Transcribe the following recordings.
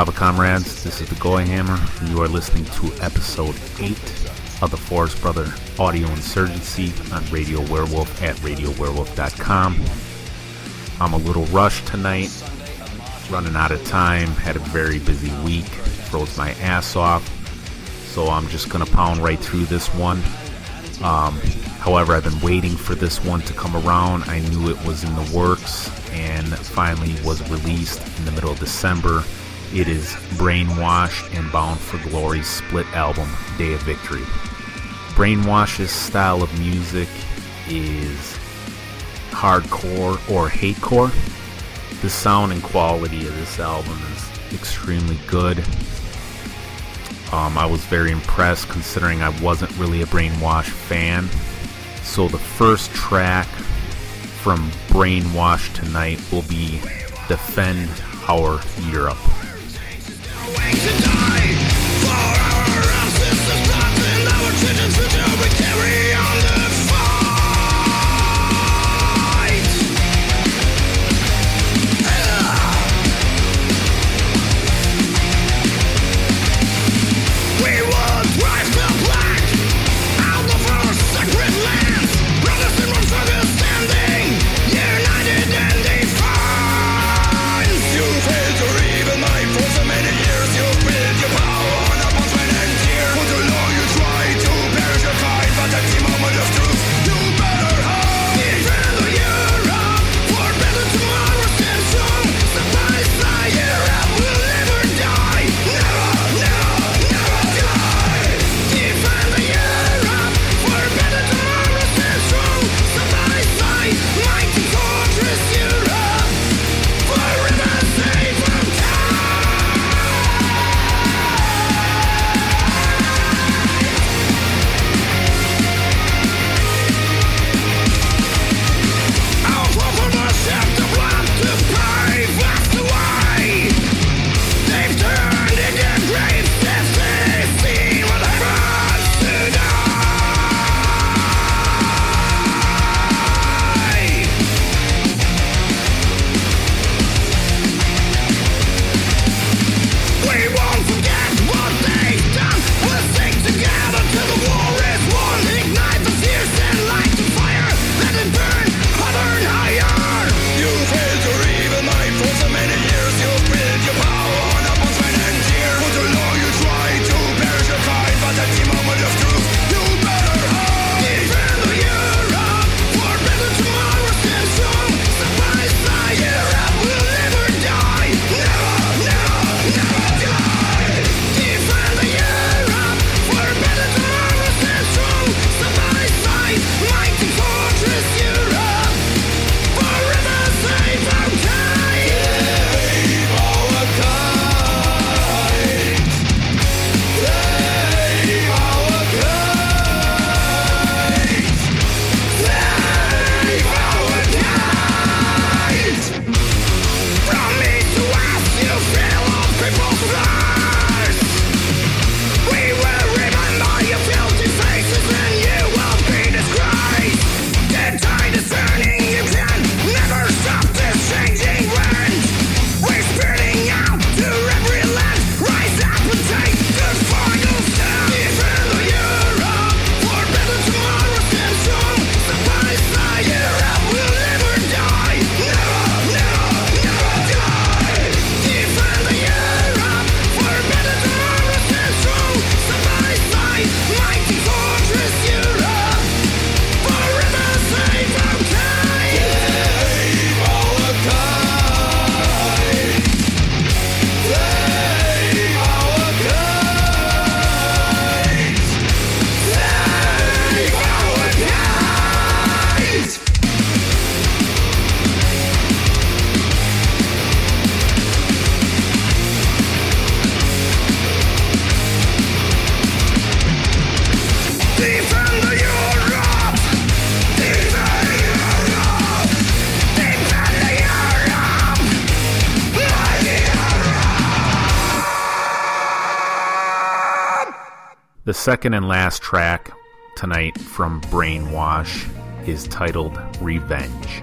Slava comrades, this is the Goy Hammer, and you are listening to episode 8 of the Forest Brother Audio Insurgency on Radio Wehrwolf at RadioWehrwolf.com. I'm a little rushed tonight, running out of time, had a very busy week, froze my ass off, so I'm just gonna pound right through this one. Um, however, I've been waiting for this one to come around. I knew it was in the works and finally was released in the middle of December. It is Brainwash and Bound for Glory's split album, Day of Victory. Brainwash's style of music is hardcore or hatecore. The sound and quality of this album is extremely good. Um, I was very impressed considering I wasn't really a Brainwash fan. So the first track from Brainwash tonight will be Defend Our Europe wait to die. The second and last track tonight from Brainwash is titled Revenge.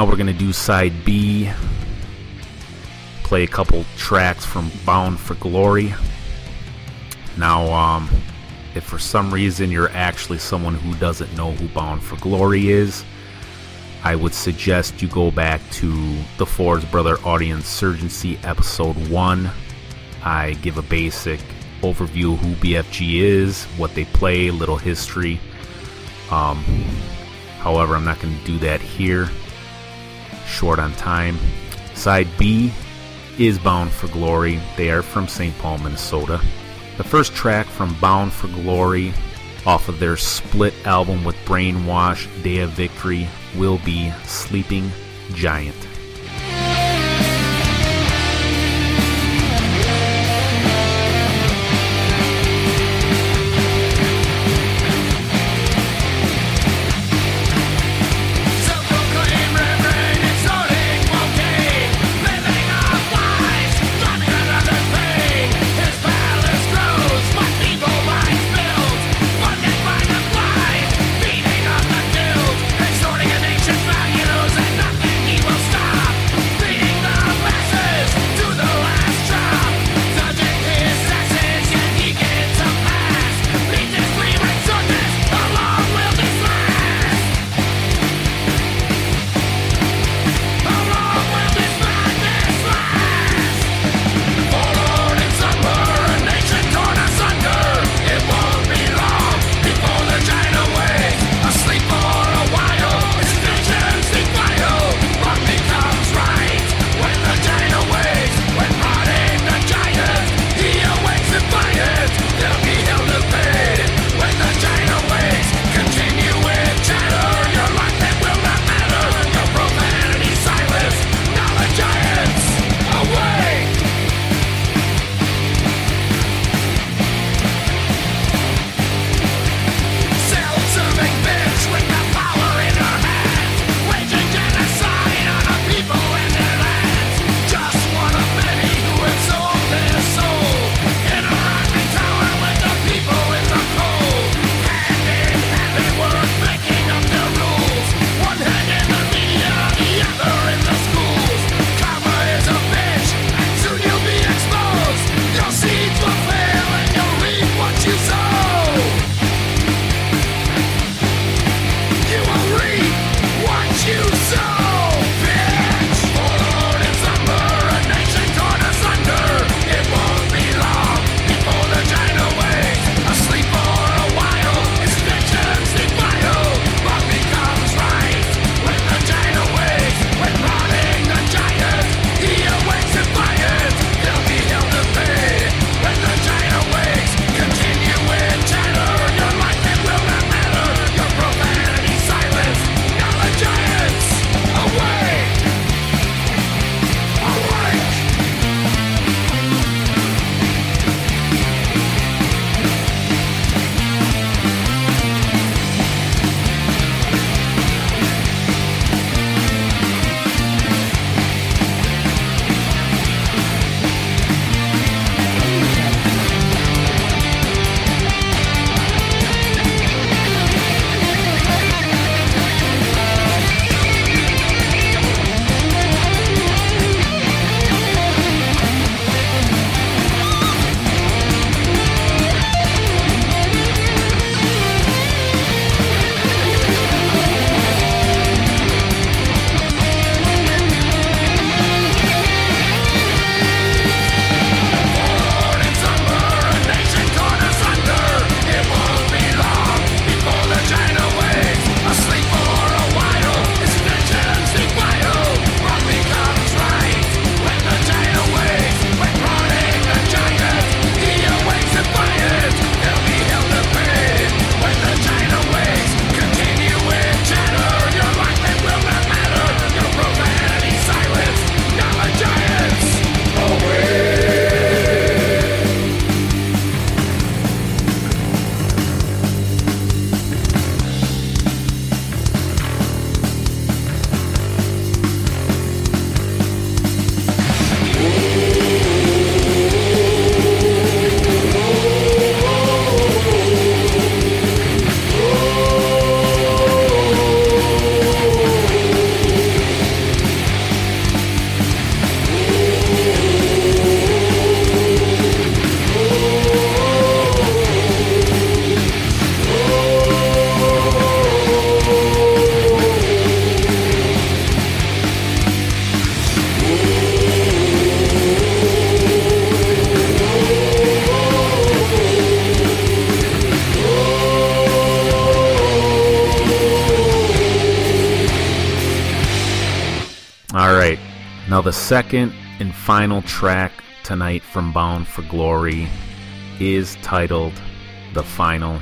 Now we're going to do side B. Play a couple tracks from Bound for Glory. Now, um, if for some reason you're actually someone who doesn't know who Bound for Glory is, I would suggest you go back to the Forest Brother Audio Insurgency episode 1. I give a basic overview who BFG is, what they play, little history. Um, however, I'm not going to do that here. Short on time. Side B is Bound for Glory. They are from St. Paul, Minnesota. The first track from Bound for Glory off of their split album with Brainwash Day of Victory will be Sleeping Giant. The second and final track tonight from Bound for Glory is titled The Final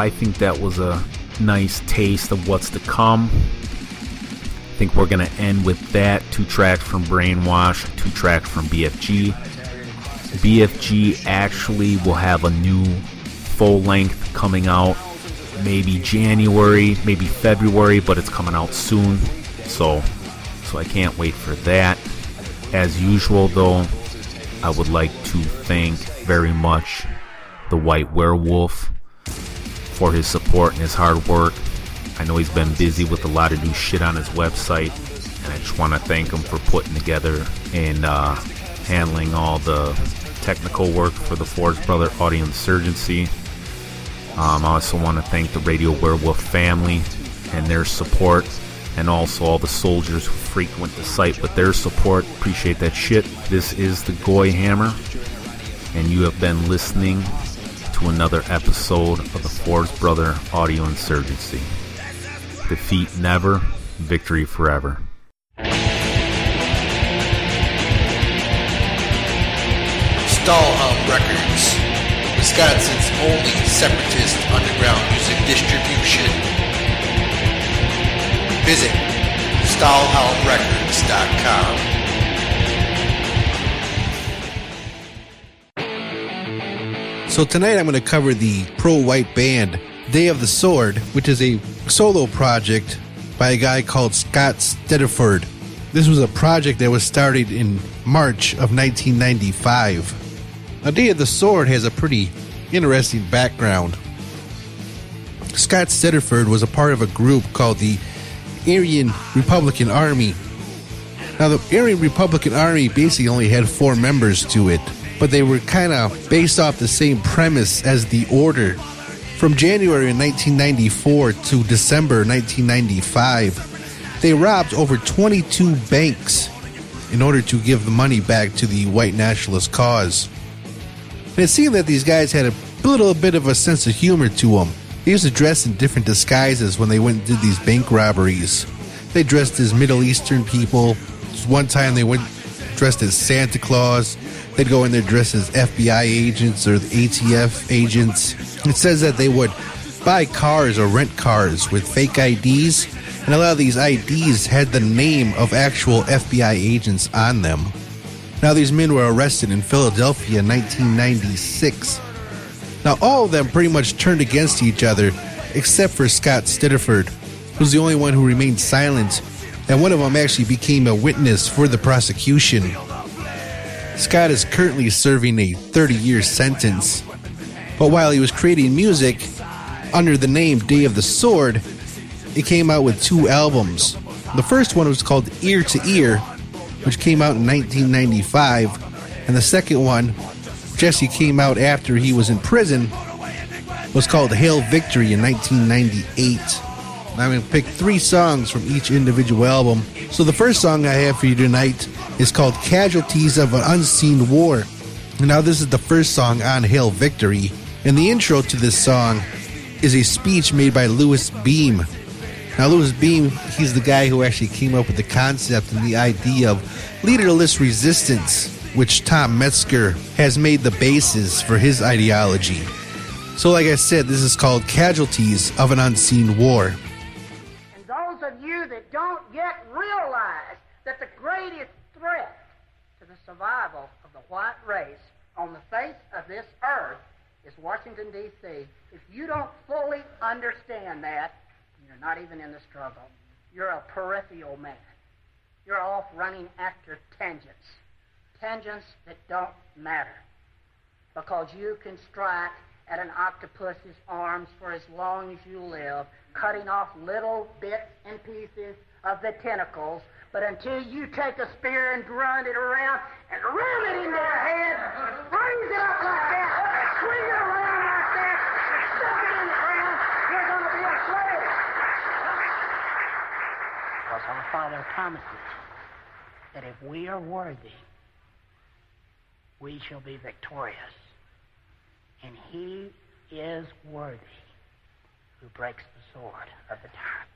I think that was a nice taste of what's to come. I think we're going to end with that. Two tracks from Brainwash, two tracks from BFG. BFG actually will have a new full length coming out maybe January, maybe February, but it's coming out soon. So so I can't wait for that. As usual though, I would like to thank very much the White Werewolf for his support and his hard work. I know he's been busy with a lot of new shit on his website, and I just want to thank him for putting together and uh, handling all the technical work for the Forest Brother Audio Insurgency. Um, I also want to thank the Radio Wehrwolf family and their support, and also all the soldiers who frequent the site with their support. Appreciate that shit. This is the Goy Hammer, and you have been listening to another episode of the Forest Brother Audio Insurgency. Defeat never, victory forever. Stahlhelm Records, Wisconsin's only separatist underground music distribution. Visit StahlhelmRecords.com. So tonight I'm going to cover the pro white band Day of the Sword, which is a solo project by a guy called Scott Stedeford. This was a project that was started in March of 1995. Now, Day of the Sword has a pretty interesting background. Scott Stedeford was a part of a group called the Aryan Republican Army. Now, the Aryan Republican Army basically only had four members to it but they were kind of based off the same premise as The Order. From January 1994 to December 1995, they robbed over 22 banks in order to give the money back to the white nationalist cause. And it seemed that these guys had a little bit of a sense of humor to them. They used to dress in different disguises when they went and did these bank robberies. They dressed as Middle Eastern people. One time they went dressed as Santa Claus. They'd go in there dressed as FBI agents or ATF agents. It says that they would buy cars or rent cars with fake IDs, and a lot of these IDs had the name of actual FBI agents on them. Now, these men were arrested in Philadelphia in 1996. Now, all of them pretty much turned against each other, except for Scott Stedeford, who's the only one who remained silent, and one of them actually became a witness for the prosecution. Scott is currently serving a 30 year sentence. But while he was creating music under the name Day of the Sword, he came out with two albums. The first one was called Ear to Ear, which came out in 1995, and the second one, Jesse came out after he was in prison, was called Hail Victory in 1998. I'm going to pick three songs from each individual album. So the first song I have for you tonight is called Casualties of an Unseen War. Now, this is the first song on Hail Victory, and the intro to this song is a speech made by Louis Beam. Now, Louis Beam, he's the guy who actually came up with the concept and the idea of leaderless resistance, which Tom Metzger has made the basis for his ideology. So, like I said, this is called Casualties of an Unseen War. Yet realize that the greatest threat to the survival of the white race on the face of this earth is Washington, D.C. If you don't fully understand that, you're not even in the struggle. You're a peripheral man. You're off running after tangents, tangents that don't matter. Because you can strike at an octopus's arms for as long as you live, cutting off little bits and pieces of the tentacles but until you take a spear and grind it around and ram it into their head, raise it up like that, swing it around like that, stick it in the ground, you're going to be a slave. Because our Father promises that if we are worthy, we shall be victorious. And he is worthy who breaks the sword of the tyrant.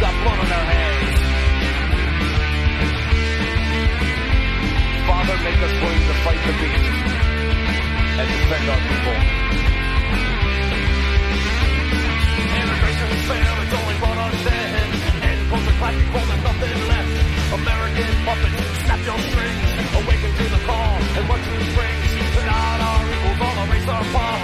got blood on our hands. Father, make us willing to fight the beast and defend our people. Immigration fail, it's only brought our sin. And posted plastic well, there's nothing left. American puppet, snap your strings. Awaken to the call and what truth brings. Turn out our equals, all erase our fall.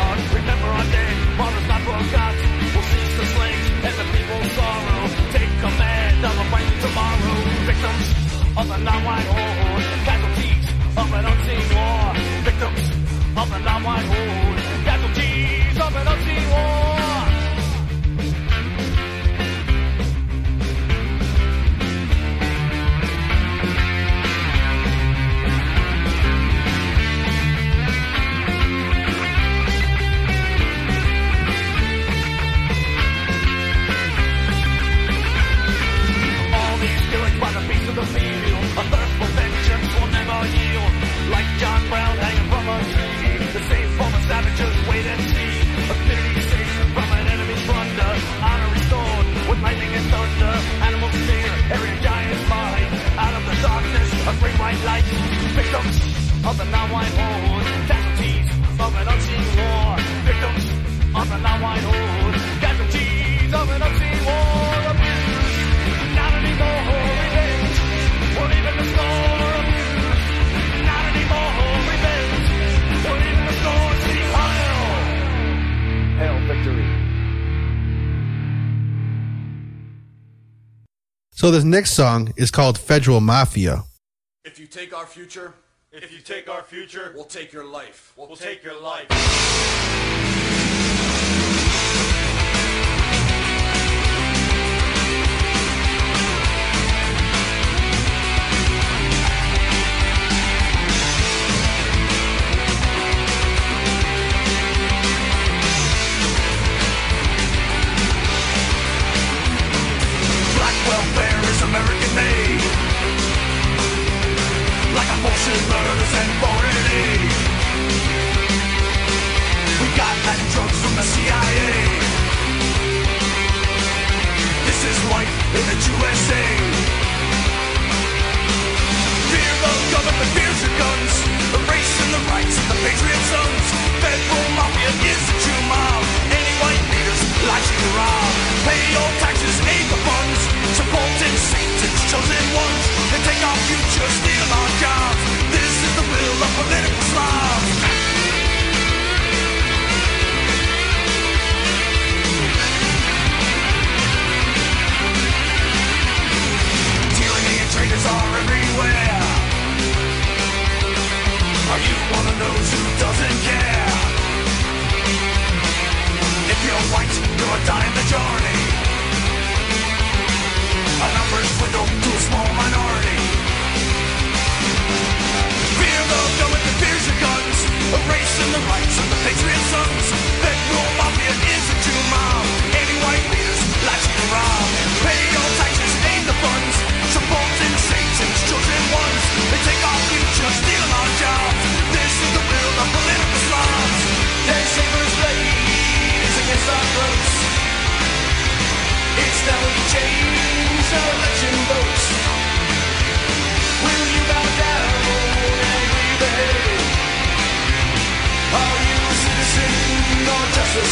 So this next song is called Federal Mafia. If you take our future, if you take our future, we'll take your life. We'll, we'll take, take your life.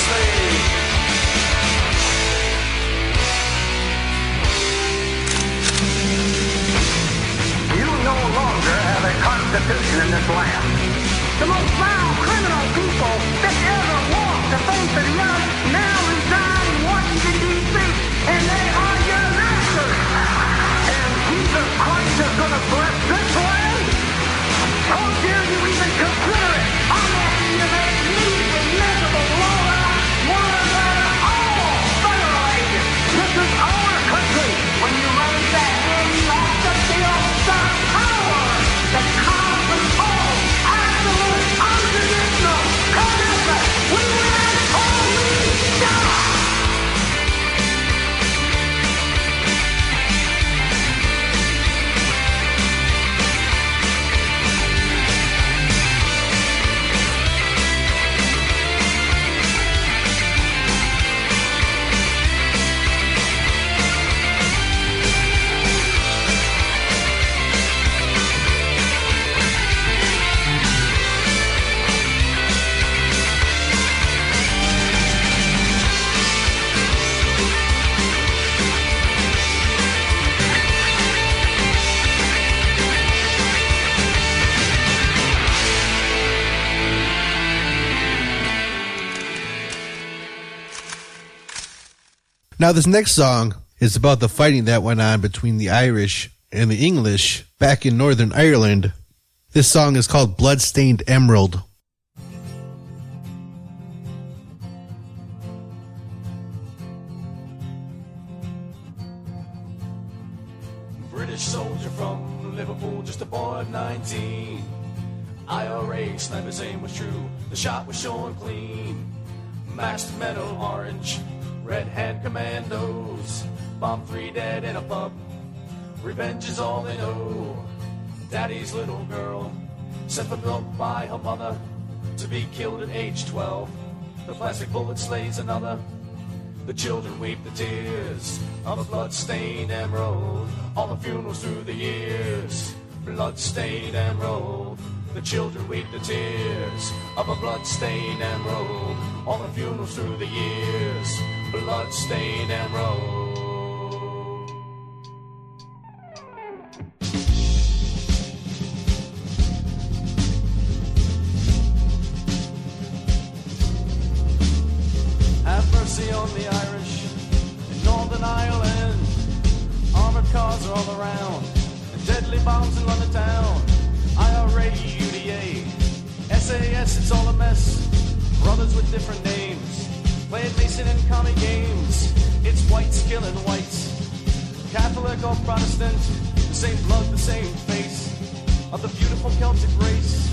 You no longer have a constitution in this land. The most vile criminal people Now, this next song is about the fighting that went on between the Irish and the English back in Northern Ireland. This song is called Bloodstained Emerald. British soldier from Liverpool, just a boy of 19. IRA sniper's aim was true, the shot was showing clean. Maxed metal orange, red hand commandos. Bomb three dead in a pub. Revenge is all they know. Daddy's little girl, sent for milk by her mother to be killed at age 12. The plastic bullet slays another. The children weep the tears of a blood-stained emerald. All the funerals through the years, blood-stained emerald. The children weep the tears of a blood-stained emerald. All the funerals through the years, blood-stained emerald. Have mercy on the Irish in Northern Ireland. Armored cars are all around, and deadly bombs in London town. IRA, UDA, SAS, it's all a mess. Brothers with different names, playing Mason and commie games. It's whites killing whites, Catholic or Protestant, the same blood, the same face of the beautiful Celtic race.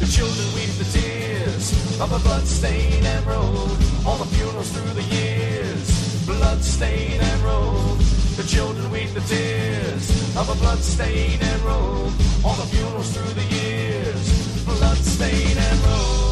The children weep the tears of a blood-stained emerald. All the funerals through the years, blood-stained emerald. The children weep the tears of a blood-stained emerald. All the funerals through the years, blood-stained emerald.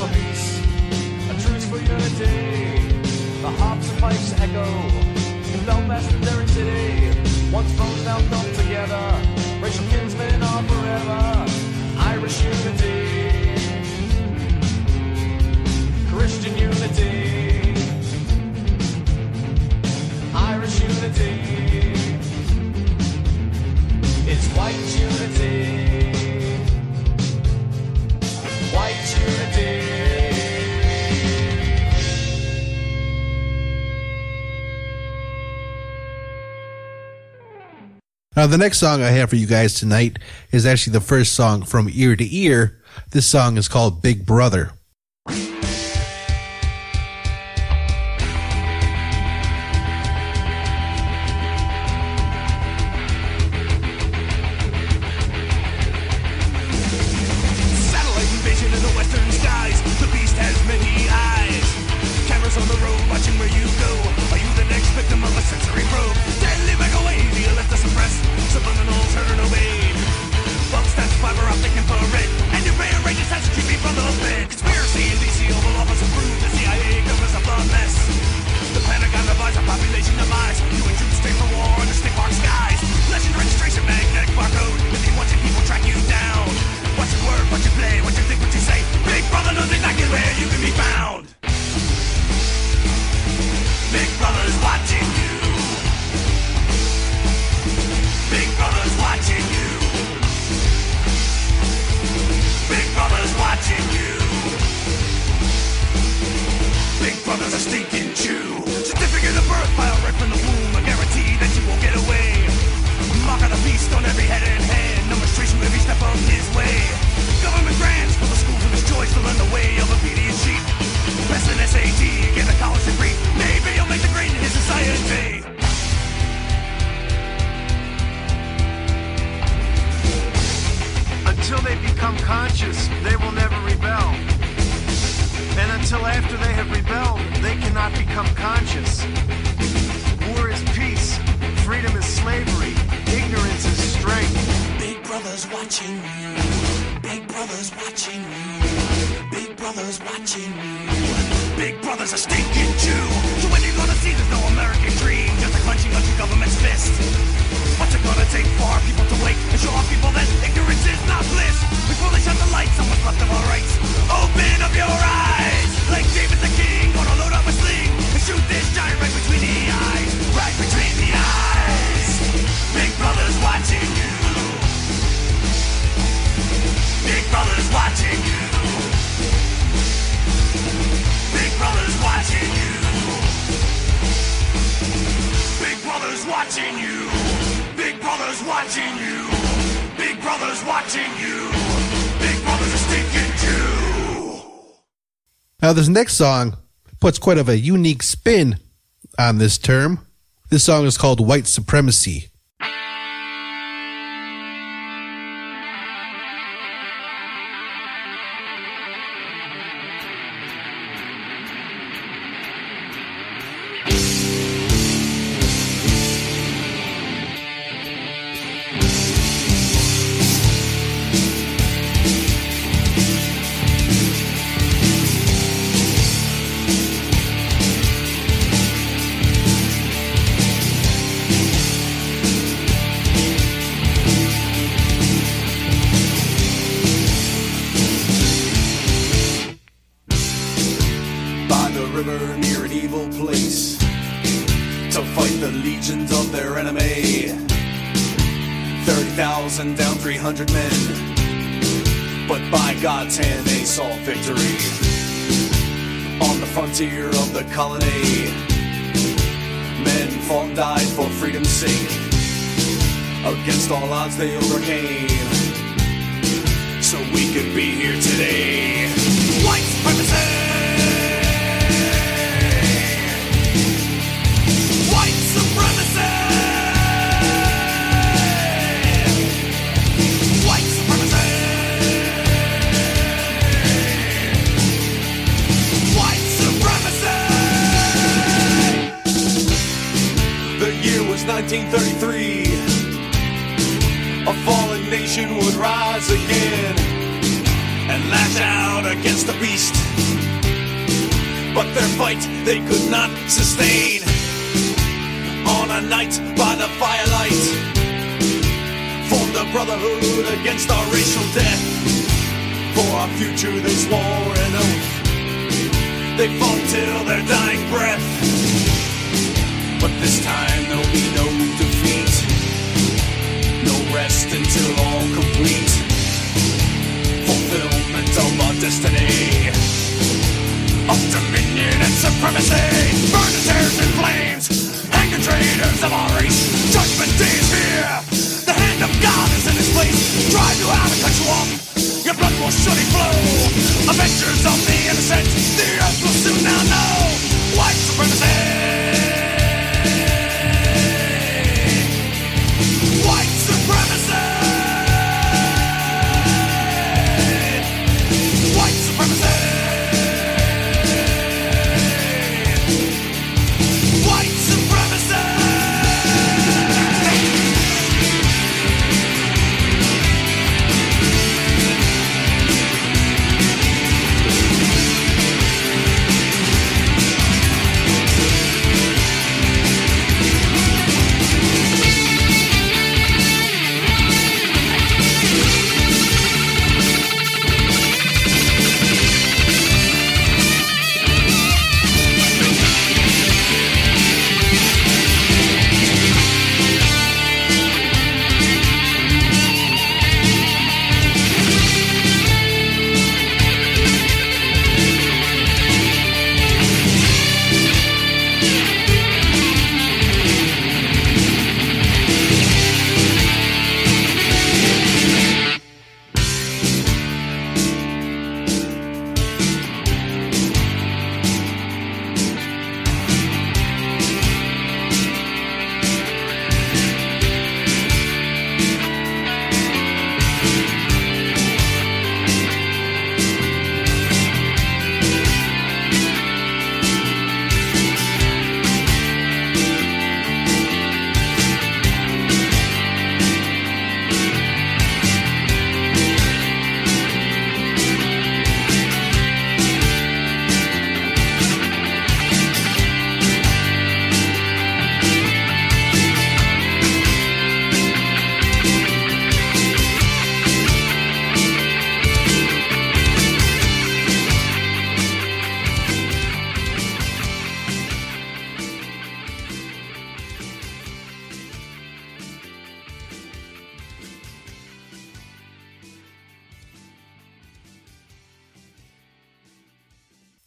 for peace, a truce for unity. The harps and pipes echo, in Belfast and Derry City. Once thrown now come together, racial kinsmen are forever. Irish unity, Christian unity, Irish unity. It's white unity. White unity. Now, the next song I have for you guys tonight is actually the first song from Ear to Ear. This song is called Big Brother. watching you. Big Brother's a stinking Jew. Now, this next song puts quite of a unique spin on this term. This song is called White Supremacy. 1933, a fallen nation would rise again and lash out against the beast. But their fight they could not sustain. On a night by the firelight, formed a brotherhood against our racial death. For our future they swore an oath. They fought till their dying breath. But this time there'll be no defeat, no rest until all complete. Fulfillment of our destiny, of dominion and supremacy. Burn the tears in flames, hang the traitors of our race. Judgment day is here, the hand of God is in this place. Drive you out and cut you off. Your blood will surely flow. Avengers of the innocent, the earth will soon now know. White supremacy.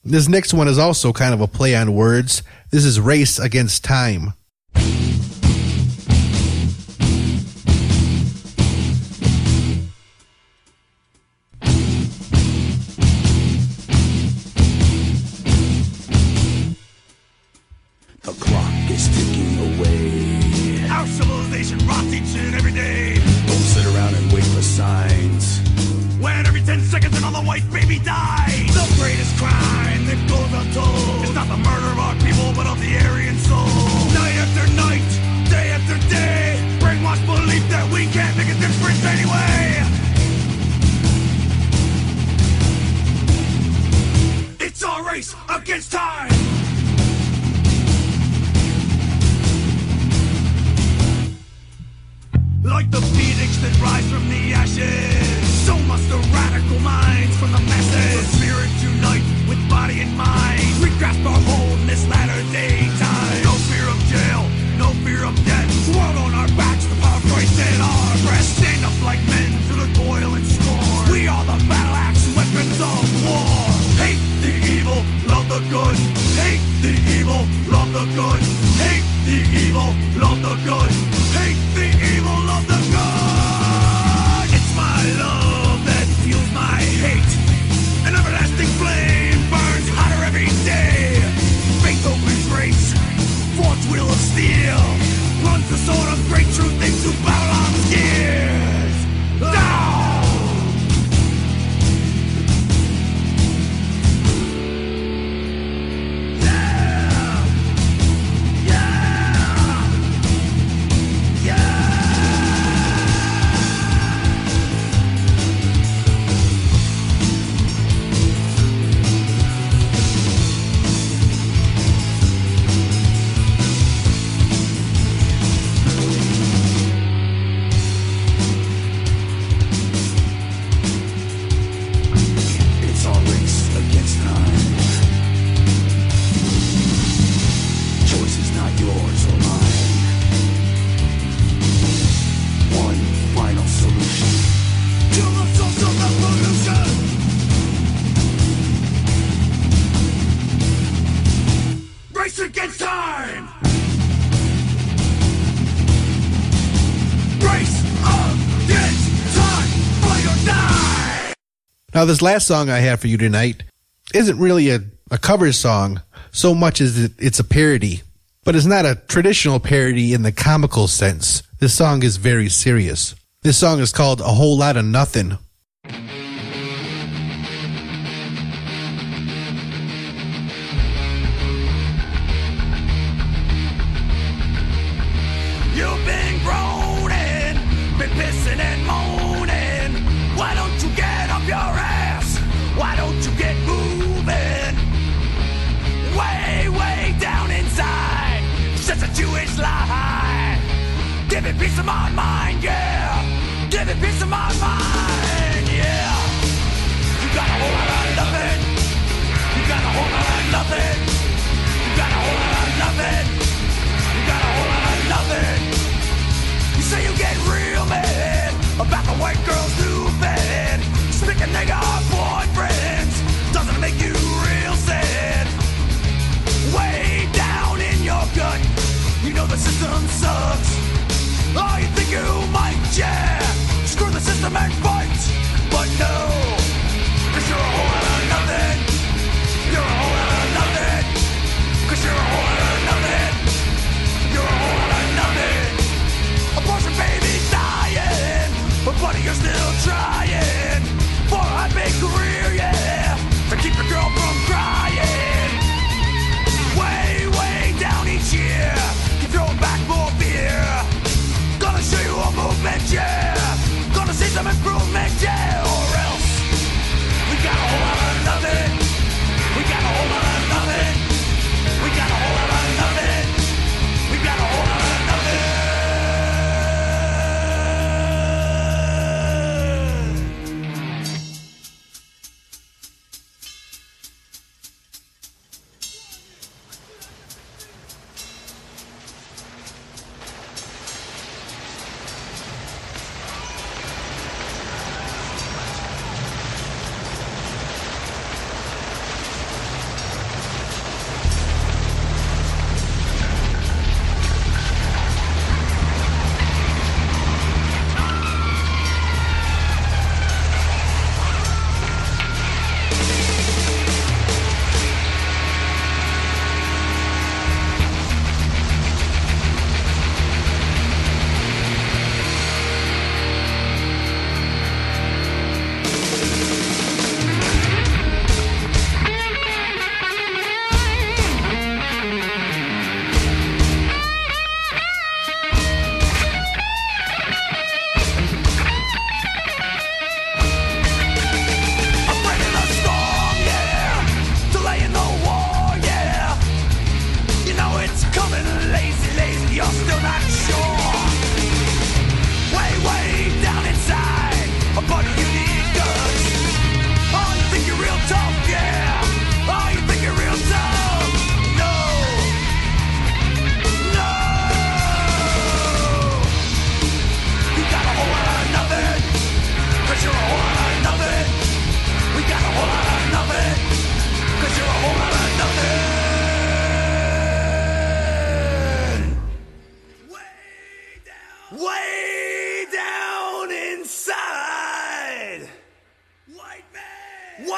This next one is also kind of a play on words. This is Race Against Time. Sort of great truth into Now, this last song I have for you tonight isn't really a, a cover song so much as it, it's a parody, but it's not a traditional parody in the comical sense. This song is very serious. This song is called A Whole Lot of Nothing. Jewish lie. Give it peace of my mind, yeah. Give it peace of my mind, yeah. You got a whole lot of nothing. You got a whole lot of nothing. You got a whole lot of nothing. You got a whole lot of nothing. You say you get real mad about the white girls who. Speak a nigga boyfriends doesn't make you the system sucks. Oh, you think you might, yeah. Screw the system and fight, but no. Cause you're a whole lot of nothing. You're a whole lot of nothing. Cause you're a whole lot of nothing. You're a whole lot of nothing. Abortion baby's dying, but buddy, you're still trying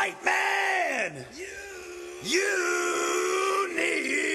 White man. You. You need.